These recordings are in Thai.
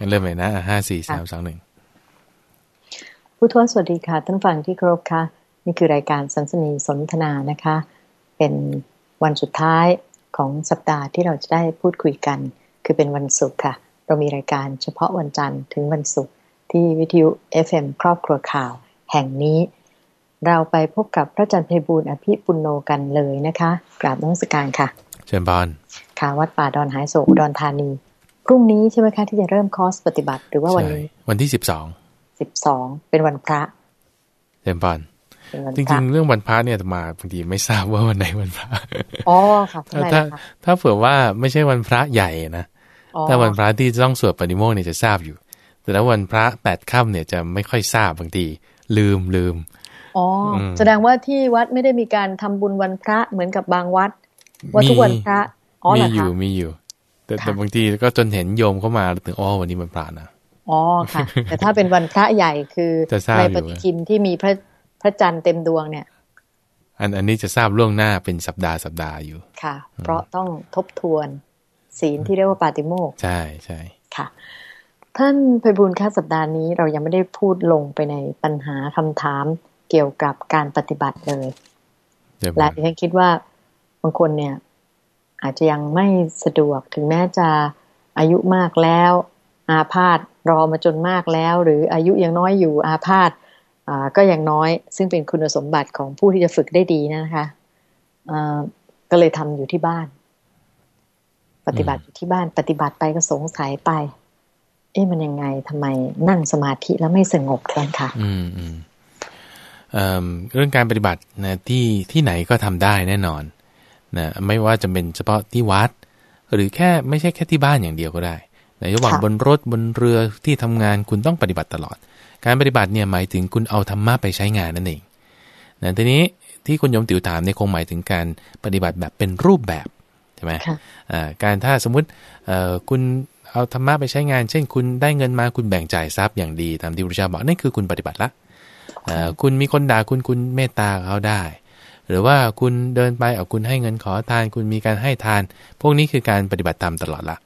งั้นเริ่มเลยนะห้าสี่สามสองหนึ่งผู้ทวสวัสดีค่ะท่านฟังที่เคารพค่ะ นี่คือรายการสัมสนีสนทนานะคะ เป็นวันสุดท้ายของสัปดาห์ที่เราจะได้พูดคุยกัน คือเป็นวันศุกร์ค่ะ เรามีรายการเฉพาะวันจันทร์ถึงวันศุกร์ที่วิทยุ FM ครอบครัวข่าว แห่งนี้ เราไปพบกับพระอาจารย์เพบูลอภิปุโนกันเลยนะคะ กราบนมัสการค่ะ เชิญบอลค่ะวัดป่าดอนหายโศกดอนธานีพ รุ่งนี้ใช่ไหมคะที่จะเริ่มคอร์สปฏิบัติหรือว่าวันนี้ วันที่สิบสองสิบสองเป็นวันพระเชิญบอลจริงๆ เรื่องวันพระเนี่ยมาบางทีไม่ทราบว่าวันไหนวันพระอ๋อค่ะถ้าถ้าเผื่อว่าไม่ใช่วันพระใหญ่นะถ้าวันพระที่ต้องสวดปฏิโมกข์เนี่ยจะทราบอยู่ แต่แล้ววันพระแปดค่ำเนี่ยจะไม่ค่อยทราบบางทีลืมลืมอ๋อแสดงว่าที่วัดไม่ได้มีการทำบุญวันพระเหมือนกับบางวัดว่าทุกวันพระอ๋อมีอยู่มีอยู่ แต่แต่บางทีก็จนเห็นโยมเข้ามาถึงอ๋อวันนี้วันพระนะอ๋อค่ะ แต่ถ้าเป็นวันพระใหญ่คือในปฏิทินที่มีพระพระจันทร์เต็มดวงเนี่ย อันอันนี้จะทราบล่วงหน้าเป็นสัปดาห์สัปดาห์อยู่ค่ะ เพราะต้องทบทวนศีลที่เรียกว่าปาติโมกใช่ใช่ค่ะ ท่านไพบุญค่าสัปดาห์นี้เรายังไม่ได้พูดลงไปในปัญหาคำถามเกี่ยวกับการปฏิบัติเลยและที่ฉันคิดว่าบางคนเนี่ย อาจจะยังไม่สะดวกถึงแม้จะอายุมากแล้ว อาพาธรอมาจนมากแล้ว หรืออายุยังน้อยอยู่อาพาธก็ยังน้อย ซึ่งเป็นคุณสมบัติของผู้ที่จะฝึกได้ดีนะคะก็เลยทำอยู่ที่บ้าน ปฏิบัติอยู่ที่บ้านปฏิบัติไปก็สงสัยไป เอ๊ะมันยังไงทำไมนั่งสมาธิแล้วไม่สงบกันค่ะ อืมอืมเรื่องการปฏิบัตินะที่ที่ไหนก็ทำได้แน่นอน นะไม่ว่าจะเป็นเฉพาะที่วัด หรือแค่ไม่ใช่แค่ที่บ้านอย่างเดียวก็ได้ในระหว่างบนรถบนเรือที่ทำงานคุณต้องปฏิบัติตลอด การปฏิบัติเนี่ยหมายถึงคุณเอาธรรมะไปใช้งานนั่นเองนะทีนี้ที่คุณยมติวถามเนี่ยคงหมายถึงการปฏิบัติแบบเป็นรูปแบบใช่ไหมการถ้าสมมุติคุณเอาธรรมะไปใช้งาน เช่น คุณได้เงินมาคุณแบ่งจ่ายทรัพย์อย่างดีตามที่พระเจ้าบอกนั่นคือคุณปฏิบัติละคุณมีคนด่าคุณคุณเมตตาเขาได้ หรือว่าคุณเดินไปเอาคุณให้เงินขอทาน คุณมีการให้ทาน พวกนี้คือการปฏิบัติตามตลอดละ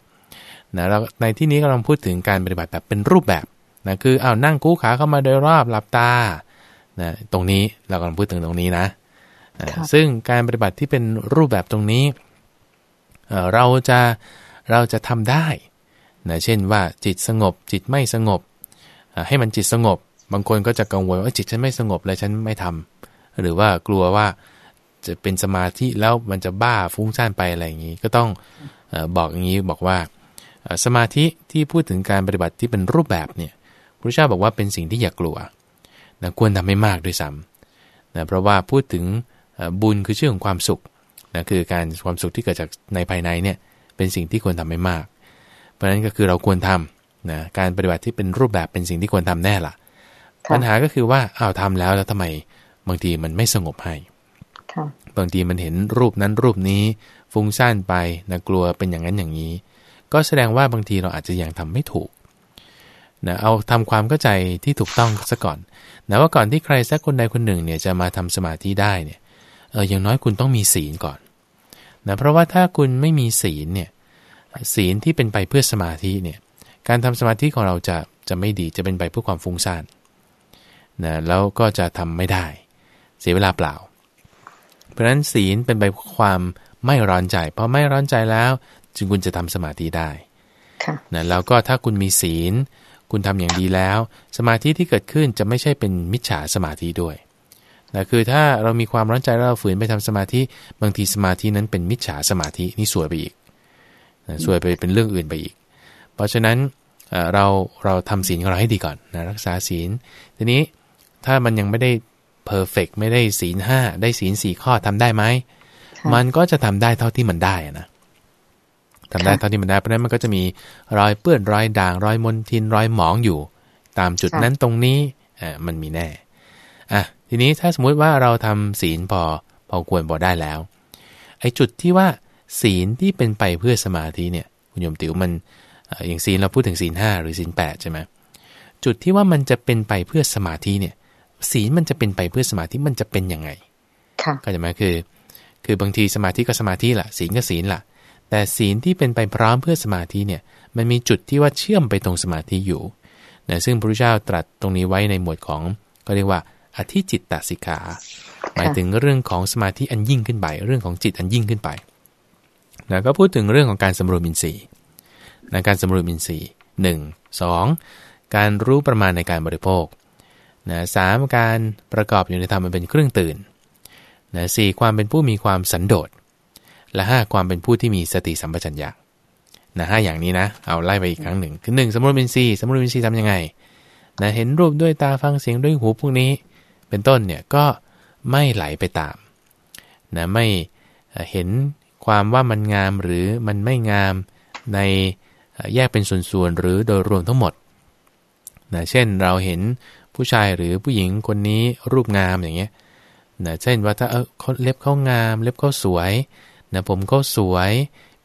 นะเราในที่นี้กำลังพูดถึงการปฏิบัติแบบเป็นรูปแบบนะคือเอานั่งกู้ขาเข้ามาโดยรอบหลับตานะตรงนี้เรากำลังพูดถึงตรงนี้นะซึ่งการปฏิบัติที่เป็นรูปแบบตรงนี้เราจะเราจะทำได้นะเช่นว่าจิตสงบ จิตไม่สงบ ให้มันจิตสงบ บางคนก็จะกังวลว่าจิตฉันไม่สงบเลยฉันไม่ทำหรือว่ากลัวว่า จะเป็นสมาธิแล้วมันจะบ้าฟุ้งซ่านไปอะไรอย่างนี้ ก็ต้องบอกอย่างนี้บอกว่าสมาธิที่พูดถึงการปฏิบัติที่เป็นรูปแบบเนี่ยพระเจ้าบอกว่าเป็นสิ่งที่อย่ากลัวนะควรทำให้มากด้วยซ้ำนะเพราะว่าพูดถึงบุญคือชื่อของความสุขนะคือการความสุขที่เกิดจากในภายในเนี่ยเป็นสิ่งที่ควรทำให้มาก เพราะฉะนั้นก็คือเราควรทำนะการปฏิบัติที่เป็นรูปแบบเป็นสิ่งที่ควรทำแน่ละ่ะปัญหาก็คือว่าอ้าวทำแล้วแล้วทำไมบางทีมันไม่สงบให้ บางทีมันเห็นรูปนั้นรูปนี้ฟุ้งซ่านไปนะกลัวเป็นอย่างนั้นอย่างนี้ ก็แสดงว่าบางทีเราอาจจะยังทำไม่ถูกนะเอาทำความเข้าใจที่ถูกต้องซะก่อนนะว่าก่อนที่ใครสักคนใดคนหนึ่งเนี่ยจะมาทำสมาธิได้เนี่ยเอออย่างน้อยคุณต้องมีศีลก่อนนะเพราะว่าถ้าคุณไม่มีศีลเนี่ยศีลที่เป็นไปเพื่อสมาธิเนี่ยการทำสมาธิของเราจะจะไม่ดีจะเป็นไปเพื่อความฟุ้งซ่านนะแล้วก็จะทำไม่ได้ เสียเวลาเปล่า เพราะฉะนั้นศีลเป็นไปความไม่ร้อนใจเพราะไม่ร้อนใจแล้ว จึงคุณจะทำสมาธิได้นะแล้วก็ถ้าคุณมีศีล คุณทำอย่างดีแล้ว สมาธิที่เกิดขึ้นจะไม่ใช่เป็นมิจฉาสมาธิด้วยนะคือถ้าเรามีความร้อนใจแล้วเราฝืนไปทำสมาธิบางทีสมาธินั้นเป็นมิจฉาสมาธินี่สวยไปอีกนะสวยไปเป็นเรื่องอื่นไปอีก เพราะฉะนั้นเราเราทำศีลของเราให้ดีก่อนนะรักษาศีลทีนี้ถ้ามันยังไม่ได้ เพอร์เฟกไม่ได้ศีลห้าได้ศีลสี่ข้อทำได้ไหมมันก็จะทำได้เท่าที่มันได้นะทำได้เท่าที่มันได้เพราะนั้นมันก็จะมีรอยเปื้อนรอยด่างรอยมลทินรอยหมองอยู่ ตามจุดนั้นตรงนี้อ่ามันมีแน่อะทีนี้ถ้าสมมุติว่าเราทำศีลพอพอควรพอได้แล้วไอ้จุดที่ว่าศีลที่เป็นไปเพื่อสมาธิเนี่ยคุณโยมติ๋วมันอย่างศีลเราพูดถึงศีลห้าหรือศีลแปดใช่ไหมจุดที่ว่ามันจะเป็นไปเพื่อสมาธิเนี่ย ศีลมันจะเป็นไปเพื่อสมาธิมันจะเป็นยังไงก็จะหมคือ คือบางทีสมาธิก็สมาธิละศีลก็ศีลละแต่ศีลที่เป็นไปพร้อมเพื่อสมาธิเนี่ย มันมีจุดที่ว่าเชื่อมไปตรงสมาธิอยู่นะซึ่งพระพุทธเจ้าตรัสตรงนี้ไว้ในหมวดของก็เรียกว่าอธิจิตตสิกขา หมายถึงเรื่องของสมาธิอันยิ่งขึ้นไป เรื่องของจิตอันยิ่งขึ้นไปนะก็พูดถึงเรื่องของการสำรวมอินทรีย์นะการสำรวมอินทรีย์หนึ่งสองการรู้ประมาณในการบริโภค นะสามการประกอบอยู่ในธรรมมันเป็นเครื่องตื่นนะสี่ความเป็นผู้มีความสันโดษ และห้าความเป็นผู้ที่มีสติสัมปชัญญะนะห้าอย่างนี้นะ เอาไล่ไปอีกครั้งหนึ่ง คือหนึ่งสมรวมอินทรีย์สมรวมอินทรีย์ทำยังไงนะเห็นรูปด้วยตาฟังเสียงด้วยหูพวกนี้ เป็นต้นเนี่ยก็ไม่ไหลไปตามนะไม่เห็นความว่ามันงามหรือมันไม่งามในแยกเป็นส่วนๆหรือโดยรวมทั้งหมดนะเช่นเราเห็น ผู้ชายหรือผู้หญิงคนนี้รูปงามอย่างเงี้ยนะเช่นว่าถ้าเออเขาเล็บเขางาม เล็บเขาสวยนะผมเขาสวย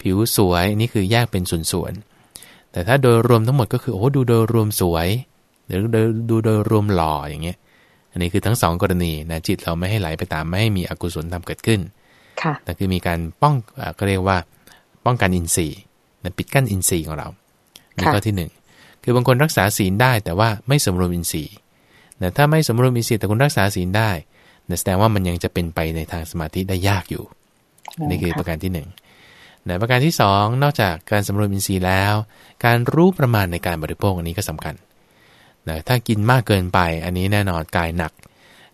ผิวสวยนี่คือแยกเป็นส่วนๆแต่ถ้าโดยรวมทั้งหมดก็คือโอ้ดูโดยรวมสวย หรือดูโดยรวมหล่ออย่างเงี้ยอันนี้คือทั้งสองกรณีนะจิตเราไม่ให้ไหลไปตามไม่ให้มีอกุศลทำเกิดขึ้นค่ะแต่คือมีการป้องก็เรียกว่า ป้องกันอินทรีย์นะปิดกั้นอินทรีย์ของเรานี่ข้อที่หนึ่งคือบางคนรักษาศีลได้แต่ว่าไม่สมรวมอินทรีย์ นะถ้าไม่สมรวมอินทรีย์แต่คุณรักษาศีลได้นะแสดงว่ามันยังจะเป็นไปในทางสมาธิได้ยากอยู่นี่คือประการที่หนึ่งนะประการที่สองนอกจากการสำรวมอินทรีย์แล้ว การรู้ประมาณในการบริโภคอันนี้ก็สำคัญนะถ้ากินมากเกินไปอันนี้แน่นอนกายหนัก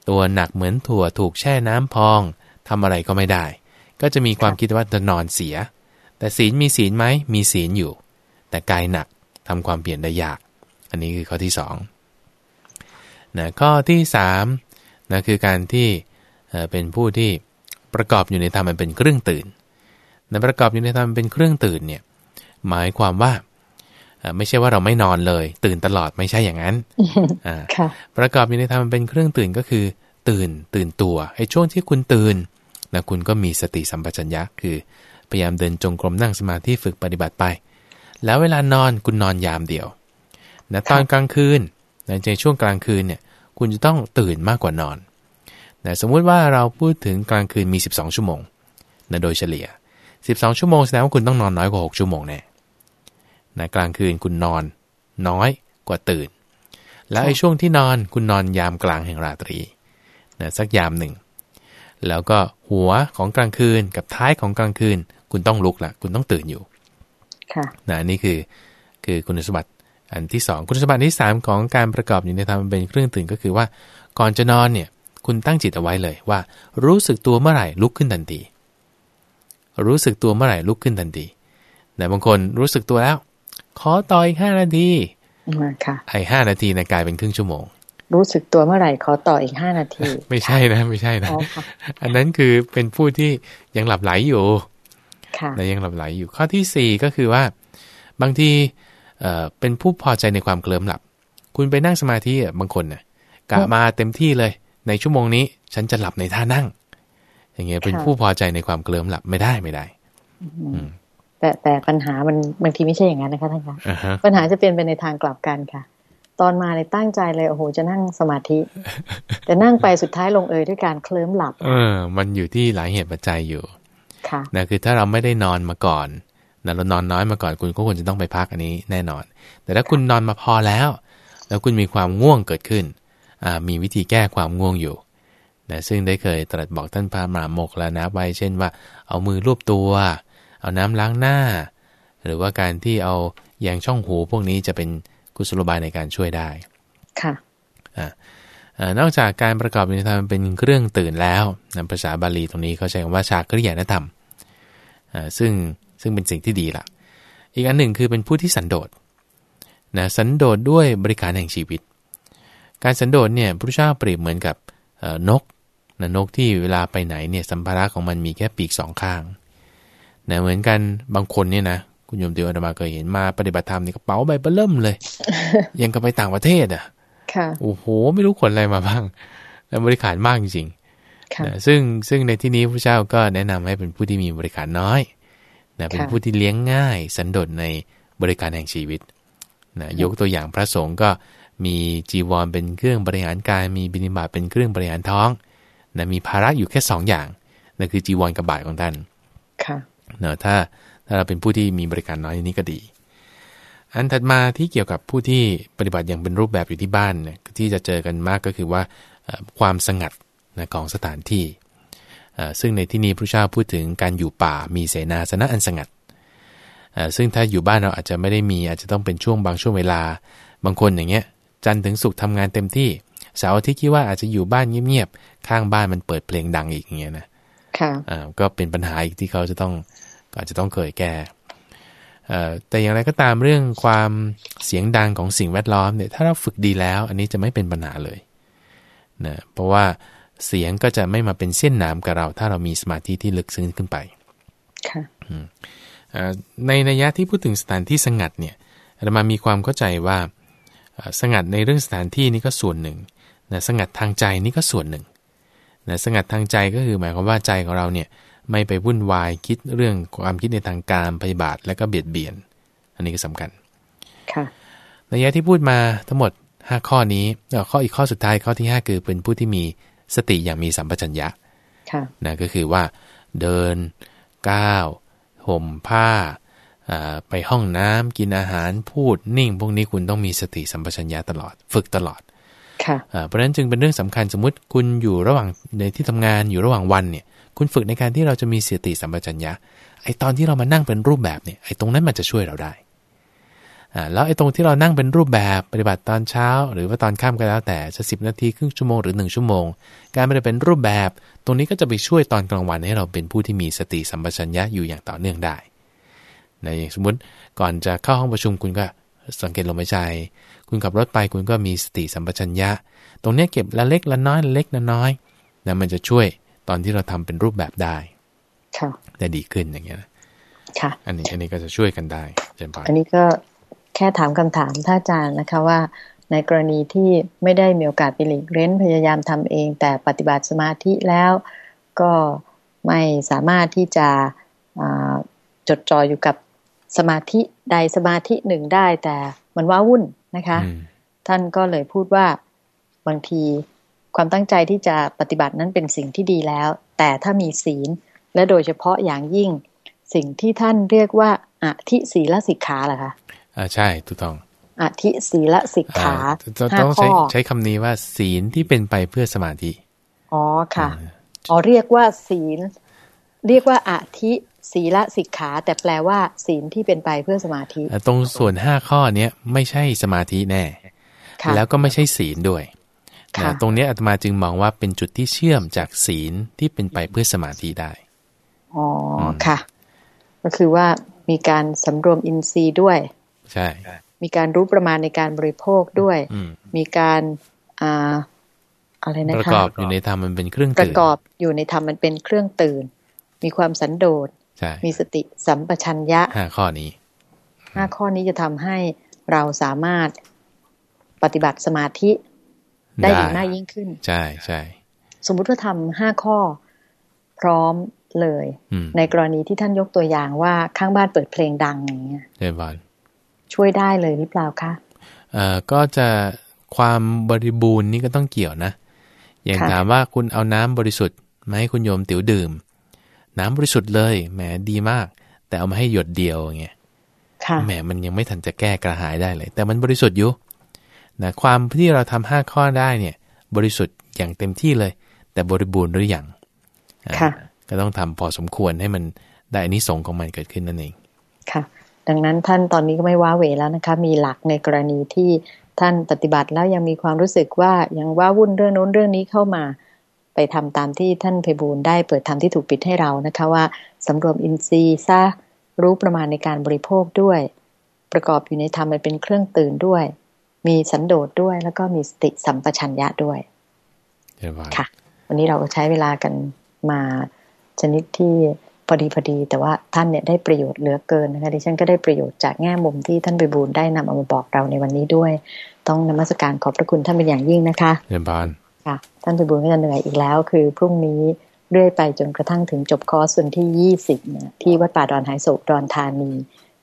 ตัวหนักเหมือนถั่วถูกแช่น้ำพองทำอะไรก็ไม่ได้ ก็จะมีความคิดว่าจะนอนเสีย แต่ศีลมีศีลไหมมีศีลอยู่ แต่กายหนักทำความเปลี่ยนได้ยาก อันนี้คือข้อที่2 นะข้อที่3นะคือการที่เป็นผู้ที่ประกอบอยู่ในธรรมมันเป็นเครื่องตื่นนะประกอบอยู่ในธรรมเป็นเครื่องตื่นเนี่ยหมายความว่าไม่ใช่ว่าเราไม่นอนเลย ตื่นตลอดไม่ใช่อย่างนั้นประกอบอยู่ในธรรมเป็นเครื่องตื่นก็คือ ตื่นตื่นตัวไอ้ช่วงที่คุณตื่นนะคุณก็มีสติสัมปชัญญะคือพยายามเดินจงกรมนั่งสมาธิฝึกปฏิบัติไป แล้วเวลานอนคุณนอนยามเดียวนะตอนกลางคืน ในช่วงกลางคืนเนี่ยคุณจะต้องตื่นมากกว่านอนนะสมมุติว่าเราพูดถึงกลางคืนมี 12 ชั่วโมงนะโดยเฉลี่ย 12 ชั่วโมงแสดงว่าคุณต้องนอนน้อยกว่า 6 ชั่วโมงแน่นะกลางคืนคุณนอนน้อยกว่าตื่น แล้วไอ้ช่วงที่นอนคุณนอนยามกลางแห่งราตรีนะสักยามหนึ่ง แล้วก็หัวของกลางคืนกับท้ายของกลางคืน คุณต้องลุกละคุณต้องตื่นอยู่นะนี่คือคือคุณสมบัติ อันที่สองคุณสมบัติที่สามของการประกอบอยู่ในธรรมเป็นเครื่องตื่นก็คือว่า ก่อนจะนอนเนี่ยคุณตั้งจิตเอาไว้เลยว่า รู้สึกตัวเมื่อไหร่ลุกขึ้นทันที รู้สึกตัวเมื่อไหร่ลุกขึ้นทันทีแต่บางคนรู้สึกตัวแล้ว ขอต่ออีกห้านาทีค่ะไอ้ห้านาทีนะกลายเป็นครึ่งชั่วโมง รู้สึกตัวเมื่อไหร่ขอต่ออีกห้านาที ไม่ใช่นะ ไม่ใช่นะ อันนั้นคือเป็นผู้ที่ยังหลับไหลอยู่แต่ยังหลับไหลอยู่ข้อที่สี่ก็คือว่า บางที เอ่อเป็นผู้พอใจในความเคลิ้มหลับ คุณไปนั่งสมาธิบางคนเนี่ยกะมาเต็มที่เลย ในชั่วโมงนี้ ฉันจะหลับในท่านั่ง อย่างเงี้ยเป็นผู้พอใจในความเคลิ้มหลับไม่ได้ไม่ได้แต่แต่ปัญหามันบางทีไม่ใช่อย่างนั้นนะคะท่านคะปัญหาจะเปลี่ยนไปในทางกลับกันค่ะ ตอนมาในตั้งใจเลยโอ้โหจะนั่งสมาธิ แต่นั่งไปสุดท้ายลงเอยด้วยการเคลิ้มหลับ เออ มันอยู่ที่หลายเหตุปัจจัยอยู่ ค่ะนะคือถ้าเราไม่ได้นอนมาก่อน นะเรานอนน้อยมาก่อนคุณก็ควรจะต้องไปพักอันนี้แน่นอน แต่ถ้าคุณนอนมาพอแล้ว แล้วคุณมีความง่วงเกิดขึ้น มีวิธีแก้ความง่วงอยู่นะซึ่งได้เคยตรัสบอกท่านพระมหาโมกแล้วนะไว้เช่นว่า เอามือรูปตัว เอาน้ำล้างหน้า หรือว่าการที่เอาแยงช่องหูพวกนี้จะเป็นกุศโลบายในการช่วยได้ ค่ะนอกจากการประกอบในธรรมเป็นเครื่องตื่นแล้วนภาษาบาลีตรงนี้เขาใช้คำว่าชากริยานธรรมซึ่ง ซึ่งเป็นสิ่งที่ดีละอีกอันหนึ่งคือเป็นผู้ที่สันโดษนะสันโดษด้วยบริการแห่งชีวิต การสันโดษเนี่ยพระเจ้าเปรียบเหมือนกับนกนะนกที่เวลาไปไหนเนี่ยสัมภาระของมันมีแค่ปีกสองข้างนะเหมือนกันบางคนเนี่ยนะคุณโยมเดียวอาตมาเคยเห็นมาปฏิบัติธรรมนี่กระเป๋าใบเบลิ่มเลย ยังกับไปต่างประเทศอะโอ้โห ไม่รู้ขนอะไรมาบ้างแล้วบริการมากจริงๆซึ่งซึ่งในที่นี้พระเจ้าก็แนะนำให้เป็นผู้ที่มีบริการน้อย นะเป็นผู้ที่เลี้ยงง่ายสันโดษในบริการแห่งชีวิตนะยกตัวอย่างพระสงฆ์ก็มีจีวรเป็นเครื่องบริหารกายมีบิณฑบาตเป็นเครื่องบริหารท้องนะมีภาระอยู่แค่ 2ออย่างนั่นคือจีวรกับบาตของท่านค่ะเนะถ้าถ้าเราเป็นผู้ที่มีบริการน้อยนี้ก็ดี อันถัดมาที่เกี่ยวกับผู้ที่ปฏิบัติอย่างเป็นรูปแบบอยู่ที่บ้านเนี่ยที่จะเจอกันมากก็คือว่าความสงัดนะของสถานที่ ซึ่งในที่นี้พระเจ้าพูดถึงการอยู่ป่ามีเสนาสนะอันสงัด ซึ่งถ้าอยู่บ้านเราอาจจะไม่ได้มีอาจจะต้องเป็นช่วงบางช่วงเวลา บางคนอย่างเงี้ยจันถึงสุขทำงานเต็มที่เสาร์อาทิตย์คิดว่าอาจจะอยู่บ้านเงียบๆข้างบ้านมันเปิดเพลงดังอีกอย่างเงี้ยนะค่ะก็เป็นปัญหาอีกที่เขาจะต้องก็อาจจะต้องเคยแก้แต่อย่างไรก็ตามเรื่องความเสียงดังของสิ่งแวดล้อมเนี่ยถ้าเราฝึกดีแล้ว อันนี้จะไม่เป็นปัญหาเลยนะเพราะว่า เสียงก็จะไม่มาเป็นเส้นหนามกับเรา ถ้าเรามีสมาธิที่ลึกซึ้งขึ้นไปในนัยยะที่พูดถึงสถานที่สงัดเนี่ยเรามามีความเข้าใจว่าสงัดในเรื่องสถานที่นี่ก็ส่วนหนึ่งนะสงัดทางใจนี่ก็ส่วนหนึ่งนะสงัดทางใจก็คือหมายความว่าใจของเราเนี่ยไม่ไปวุ่นวายคิดเรื่องความคิดในทางการพยาบาทและก็เบียดเบียน อันนี้ก็สำคัญค่ะระยะที่พูดมาทั้งหมด 5 ข้อนี้ข้ออีกข้อสุดท้ายข้อที่ 5 คือเป็นผู้ที่มี สติอย่างมีสัมปชัญญะนะก็คือว่าเดินก้าวห่มผ้าไปห้องน้ำกินอาหารพูดนิ่ง พวกนี้คุณต้องมีสติสัมปชัญญะตลอด ฝึกตลอดเพราะฉะนั้นจึงเป็นเรื่องสำคัญสมมติคุณอยู่ระหว่างในที่ทำงานอยู่ระหว่างวันเนี่ย คุณฝึกในการที่เราจะมีสติสัมปชัญญะไอ้ตอนที่เรามานั่งเป็นรูปแบบเนี่ยไอ้ตรงนั้นมันจะช่วยเราได้อ่า แล้วไอ้ตรงที่เรานั่งเป็นรูปแบบปฏิบัติตอนเช้า หรือว่าตอนค่ำก็แล้วแต่จะสินาทีครึ่งชั่วโมงหรือ 1 ชั่วโมง การไม่ได้เป็นรูปแบบ ตรงนี้ก็จะไปช่วยตอนกลางวันให้เราเป็นผู้ที่มีสติสัมปชัญญะอยู่อย่างต่อเนื่องได้ในสมมติก่อนจะเข้าห้องประชุมคุณก็สังเกตลมหายใจ คุณขับรถไปคุณก็มีสติสัมปชัญญะ ตรงนี้เก็บละเล็กละน้อยละเล็กละน้อยนะมันจะช่วยตอนที่เราทำเป็นรูปแบบได้ค่ะได้ดีขึ้นอย่างเงี้ยค่ะอันนี้อันนี้ก็จะช่วยกันได้เจนพอันนี้ก็ แค่ถามคำถามท่านอาจารย์นะคะว่าในกรณีที่ไม่ได้มีโอกาสไปหลีกเล้นพยายามทำเอง แต่ปฏิบัติสมาธิแล้วก็ไม่สามารถที่จะจดจ่ออยู่กับสมาธิใดสมาธิหนึ่งได้ แต่มันว้าวุ่นนะคะ ท่านก็เลยพูดว่าบางทีความตั้งใจที่จะปฏิบัตินั้นเป็นสิ่งที่ดีแล้ว แต่ถ้ามีศีลและโดยเฉพาะอย่างยิ่งสิ่งที่ท่านเรียกว่าอธิศีลสิกขาเหรอคะ อ่าใช่ถูกต้องอธิศีลสิกขาต้องใช้ใช้คำนี้ว่าศีลที่เป็นไปเพื่อสมาธิ อ๋อค่ะ อ๋อเรียกว่าศีล เรียกว่าอธิศีลสิกขา แต่แปลว่า ศีลที่เป็นไปเพื่อสมาธิ ตรงส่วนห้าข้อเนี้ยไม่ใช่สมาธิแน่ แล้วก็ไม่ใช่ศีลด้วยนะตรงนี้อาตมาจึงมองว่าเป็นจุดที่เชื่อมจากศีลที่เป็นไปเพื่อสมาธิได้ อ๋อค่ะ ก็คือว่ามีการสำรวมอินทรีย์ด้วย ใช่ มีการรู้ประมาณในการบริโภคด้วย มีการอ่าอะไรนะคะประกอบอยู่ในธรรมมันเป็นเครื่องตื่นประกอบอยู่ในธรรมมันเป็นเครื่องตื่น มีความสันโดษมีสติสัมปชัญญะห้าข้อนี้ห้าข้อนี้จะทำให้เราสามารถปฏิบัติสมาธิได้ดีมากยิ่งขึ้น ใช่ใช่สมมุติว่าทำห้าข้อพร้อมเลย ในกรณีที่ท่านยกตัวอย่างว่าข้างบ้านเปิดเพลงดังอย่างเงี้ยใช่บ้าน ช่วยได้เลยหรือเปล่าคะเอ่อก็จะความบริบูรณ์นี่ก็ต้องเกี่ยวนะ อย่างถามว่าคุณเอาน้ำบริสุทธิ์มาให้คุณโยมติ๋วดื่ม น้ำบริสุทธิ์เลยแหมดีมาก แต่เอามาให้หยดเดียวอย่างเงี้ยแหมมันยังไม่ทันจะแก้กระหายได้เลย แต่มันบริสุทธิ์อยู่นะความที่เราทำห้าข้อได้เนี่ย บริสุทธิ์อย่างเต็มที่เลย แต่บริบูรณ์หรืออยังก็ต้องทำพอสมควรให้มันได้อนนิสงของมันเกิดขึ้นนั่นเองค่ะ ดังนั้นท่านตอนนี้ก็ไม่ว้าเหวแล้วนะคะ มีหลักในกรณีที่ท่านปฏิบัติแล้วยังมีความรู้สึกว่ายังว้าวุ่นเรื่องโน้นเรื่องนี้เข้ามา ไปทำตามที่ท่านเพบูลได้เปิดทำที่ถูกปิดให้เรานะคะว่าสำรวมอินทรีย์ซะรู้ประมาณในการบริโภคด้วย ประกอบอยู่ในธรรมมันเป็นเครื่องตื่นด้วย มีสันโดษด้วย แล้วก็มีสติสัมปชัญญะด้วยค่ะ วันนี้เราก็ใช้เวลากันมาชนิดที่ พอดีพอดีแต่ว่าท่านเนี่ยได้ประโยชน์เหลือเกินนะคะดิฉันก็ได้ประโยชน์จากแง่มุมที่ท่านไปบูลได้นำเอามาบอกเราในวันนี้ด้วย ต้องนมัสการขอบพระคุณท่านเป็นอย่างยิ่งนะคะเรียนบานค่ะท่านไปบูลก็จะเหนื่อยอีกแล้ว คือพรุ่งนี้เรื่อยไปจนกระทั่งถึงจบคอร์สวันที่ยี่สิบเนี่ยที่วัดป่าดอนหายโศกดอนธานี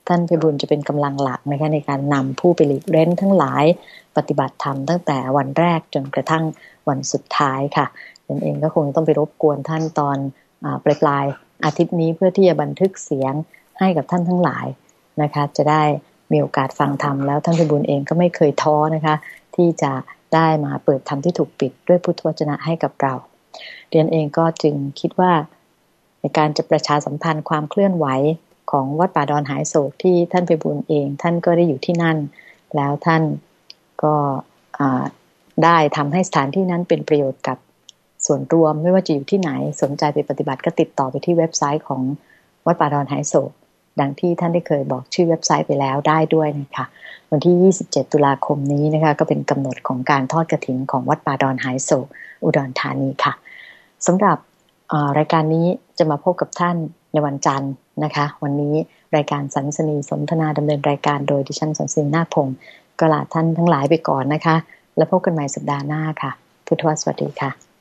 ท่านพิบูลจะเป็นกำลังหลักนะคะในการนำผู้ไปหลีกเล่นทั้งหลายปฏิบัติธรรมตั้งแต่วันแรกจนกระทั่งวันสุดท้ายค่ะดังเองก็คงต้องไปรบกวนท่านตอนปลายปลาย อาทิตย์นี้เพื่อที่จะบันทึกเสียงให้กับท่านทั้งหลายนะคะ จะได้มีโอกาสฟังธรรมแล้วท่านพิบูลเองก็ไม่เคยท้อนะคะ ที่จะได้มาเปิดธรรมที่ถูกปิดด้วยพุทธวจนะให้กับเราเรียนเองก็จึงคิดว่าในการจะประชาสัมพันธ์ความเคลื่อนไหวของวัดป่าดอนหายโศกที่ท่านไปบุญเอง ท่านก็ได้อยู่ที่นั่น แล้วท่านก็ได้ทำให้สถานที่นั้นเป็นประโยชน์กับ ส่วนรวมไม่ว่าจะอยู่ที่ไหนสนใจไปปฏิบัติก็ติดต่อไปที่เว็บไซต์ของวัดป่าดอนหายโศกดังที่ท่านได้เคยบอกชื่อเว็บไซต์ไปแล้วได้ด้วยนะคะวันที่ 27 ตุลาคมนี้นะคะก็เป็นกำหนดของการทอดกระถินของวัดป่าดอนหายโศกอุดรธานีค่ะสำหรับรายการนี้จะมาพบกับท่านในวันจันทร์นะคะ วันนี้รายการสันสนีสนทนาดำเนินรายการโดยดิฉันสันสนีนาคพงศ์ก็ลาท่านทั้งหลายไปก่อนนะคะ แล้วพบกันใหม่สัปดาห์หน้าค่ะ พุทธวสวัสดีค่ะ